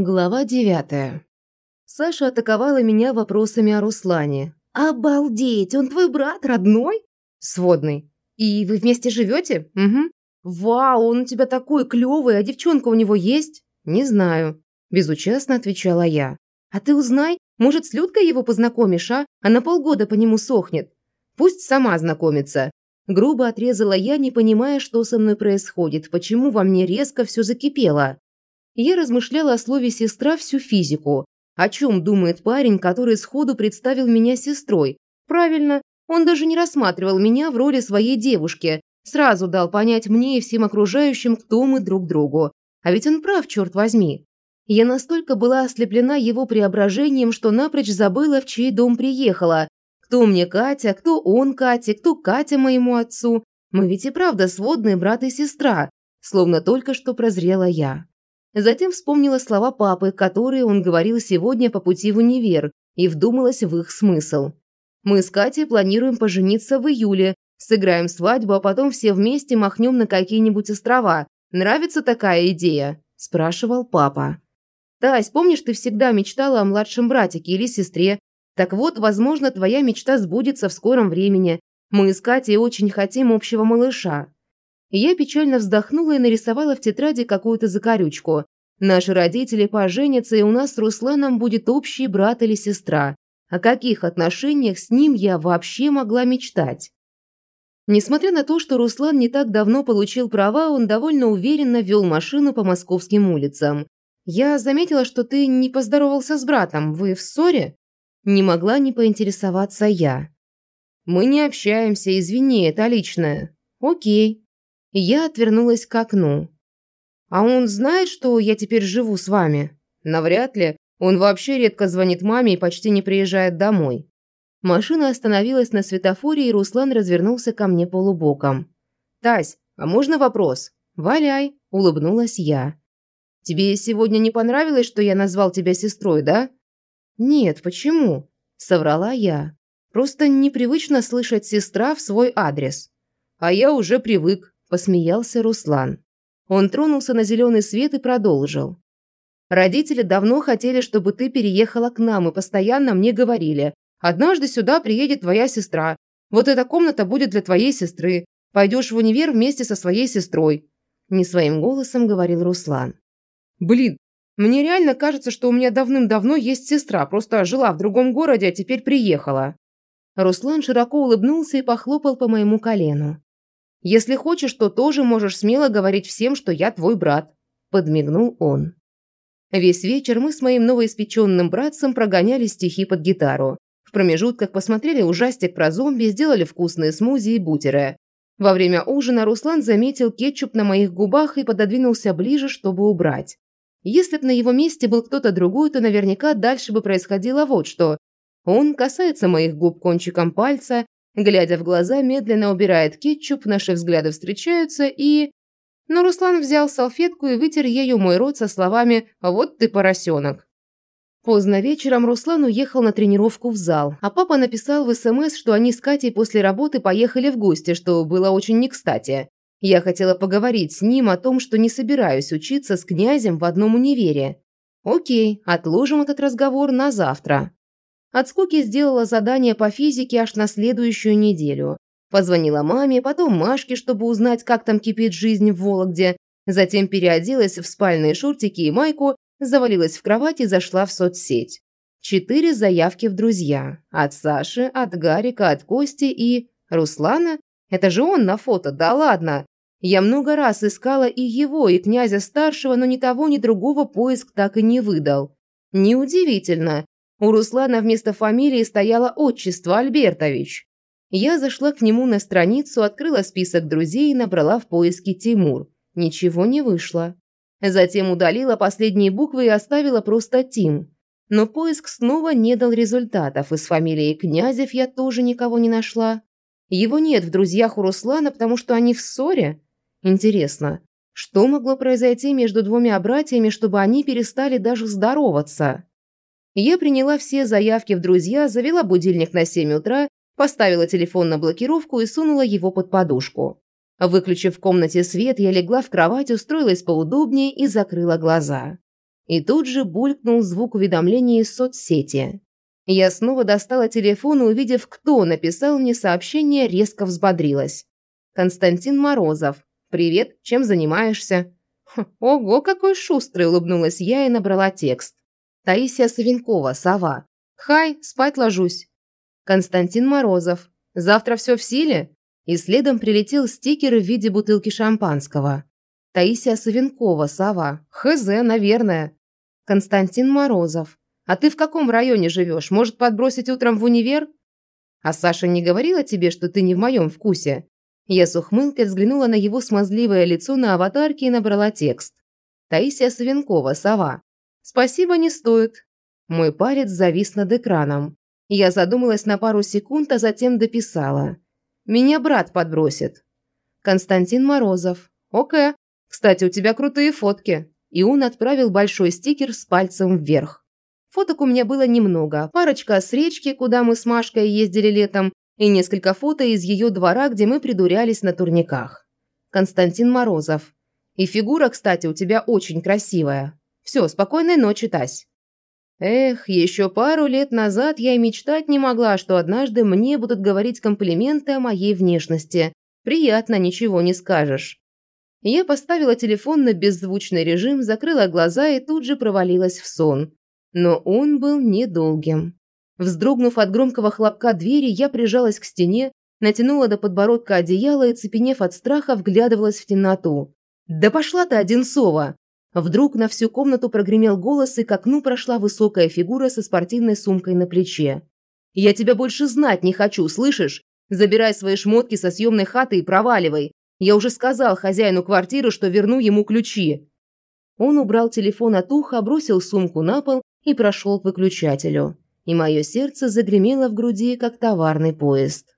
Глава девятая. Саша атаковала меня вопросами о Руслане. «Обалдеть! Он твой брат родной?» «Сводный. И вы вместе живете?» «Угу». «Вау, он у тебя такой клевый, а девчонка у него есть?» «Не знаю», – безучастно отвечала я. «А ты узнай, может, с Людкой его познакомишь, а? Она полгода по нему сохнет. Пусть сама знакомится». Грубо отрезала я, не понимая, что со мной происходит, почему во мне резко все закипело. Я размышляла о слове «сестра» всю физику. О чем думает парень, который сходу представил меня сестрой? Правильно, он даже не рассматривал меня в роли своей девушки. Сразу дал понять мне и всем окружающим, кто мы друг другу. А ведь он прав, черт возьми. Я настолько была ослеплена его преображением, что напрочь забыла, в чей дом приехала. Кто мне Катя, кто он Кате, кто Катя моему отцу. Мы ведь и правда сводные брат и сестра. Словно только что прозрела я. Затем вспомнила слова папы, которые он говорил сегодня по пути в универ, и вдумалась в их смысл. «Мы с Катей планируем пожениться в июле, сыграем свадьбу, а потом все вместе махнем на какие-нибудь острова. Нравится такая идея?» – спрашивал папа. «Тась, помнишь, ты всегда мечтала о младшем братике или сестре? Так вот, возможно, твоя мечта сбудется в скором времени. Мы с Катей очень хотим общего малыша. Я печально вздохнула и нарисовала в тетради какую-то закорючку. Наши родители поженятся, и у нас с Русланом будет общий брат или сестра. О каких отношениях с ним я вообще могла мечтать? Несмотря на то, что Руслан не так давно получил права, он довольно уверенно вел машину по московским улицам. «Я заметила, что ты не поздоровался с братом. Вы в ссоре?» Не могла не поинтересоваться я. «Мы не общаемся, извини, это личное». «Окей», я отвернулась к окну. «А он знает, что я теперь живу с вами?» «Навряд ли. Он вообще редко звонит маме и почти не приезжает домой». Машина остановилась на светофоре, и Руслан развернулся ко мне полубоком. «Тась, а можно вопрос?» «Валяй», – улыбнулась я. «Тебе сегодня не понравилось, что я назвал тебя сестрой, да?» «Нет, почему?» – соврала я. «Просто непривычно слышать «сестра» в свой адрес». «А я уже привык», посмеялся Руслан. Он тронулся на зеленый свет и продолжил. Родители давно хотели, чтобы ты переехала к нам и постоянно мне говорили. Однажды сюда приедет твоя сестра. Вот эта комната будет для твоей сестры. Пойдешь в универ вместе со своей сестрой. Не своим голосом говорил Руслан. Блин, мне реально кажется, что у меня давным-давно есть сестра, просто жила в другом городе, а теперь приехала. Руслан широко улыбнулся и похлопал по моему колену. Если хочешь, то тоже можешь смело говорить всем, что я твой брат», – подмигнул он. Весь вечер мы с моим новоиспеченным братцем прогоняли стихи под гитару. В промежутках посмотрели ужастик про зомби, сделали вкусные смузи и бутеры. Во время ужина Руслан заметил кетчуп на моих губах и пододвинулся ближе, чтобы убрать. Если б на его месте был кто-то другой, то наверняка дальше бы происходило вот что. Он касается моих губ кончиком пальца, Глядя в глаза, медленно убирает кетчуп, наши взгляды встречаются и... Но Руслан взял салфетку и вытер ею мой рот со словами «Вот ты поросенок». Поздно вечером Руслан уехал на тренировку в зал, а папа написал в СМС, что они с Катей после работы поехали в гости, что было очень не кстати. Я хотела поговорить с ним о том, что не собираюсь учиться с князем в одном универе. Окей, отложим этот разговор на завтра. От скуки сделала задание по физике аж на следующую неделю. Позвонила маме, потом Машке, чтобы узнать, как там кипит жизнь в Вологде. Затем переоделась в спальные шортики и майку, завалилась в кровать и зашла в соцсеть. Четыре заявки в друзья. От Саши, от Гарика, от Кости и... Руслана? Это же он на фото, да ладно. Я много раз искала и его, и князя старшего, но ни того, ни другого поиск так и не выдал. Неудивительно. У Руслана вместо фамилии стояло отчество Альбертович. Я зашла к нему на страницу, открыла список друзей и набрала в поиске Тимур. Ничего не вышло. Затем удалила последние буквы и оставила просто Тим. Но поиск снова не дал результатов, и с фамилией Князев я тоже никого не нашла. Его нет в друзьях у Руслана, потому что они в ссоре. Интересно, что могло произойти между двумя братьями, чтобы они перестали даже здороваться? Я приняла все заявки в друзья, завела будильник на 7 утра, поставила телефон на блокировку и сунула его под подушку. Выключив в комнате свет, я легла в кровать, устроилась поудобнее и закрыла глаза. И тут же булькнул звук уведомления из соцсети. Я снова достала телефон и, увидев, кто написал мне сообщение, резко взбодрилась. Константин Морозов. «Привет, чем занимаешься?» «Ого, какой шустрый!» – улыбнулась я и набрала текст. Таисия Савенкова, сова. «Хай, спать ложусь». Константин Морозов. «Завтра все в силе?» И следом прилетел стикер в виде бутылки шампанского. Таисия Савенкова, сова. «Хз, наверное». Константин Морозов. «А ты в каком районе живешь? Может, подбросить утром в универ?» «А Саша не говорила тебе, что ты не в моем вкусе?» Я с ухмылкой взглянула на его смазливое лицо на аватарке и набрала текст. Таисия Савенкова, сова. «Спасибо, не стоит». Мой палец завис над экраном. Я задумалась на пару секунд, а затем дописала. «Меня брат подбросит». Константин Морозов. «Окей. Кстати, у тебя крутые фотки». И он отправил большой стикер с пальцем вверх. Фоток у меня было немного. Парочка с речки, куда мы с Машкой ездили летом, и несколько фото из ее двора, где мы придурялись на турниках. Константин Морозов. И фигура, кстати, у тебя очень красивая. Все, спокойной ночи, Тась. Эх, еще пару лет назад я и мечтать не могла, что однажды мне будут говорить комплименты о моей внешности. Приятно, ничего не скажешь. Я поставила телефон на беззвучный режим, закрыла глаза и тут же провалилась в сон. Но он был недолгим. Вздрогнув от громкого хлопка двери, я прижалась к стене, натянула до подбородка одеяло и, цепенев от страха, вглядывалась в темноту. «Да пошла ты, Одинцова!» Вдруг на всю комнату прогремел голос, и к окну прошла высокая фигура со спортивной сумкой на плече. «Я тебя больше знать не хочу, слышишь? Забирай свои шмотки со съемной хаты и проваливай. Я уже сказал хозяину квартиры, что верну ему ключи». Он убрал телефон от уха, бросил сумку на пол и прошел к выключателю и мое сердце загремело в груди, как товарный поезд.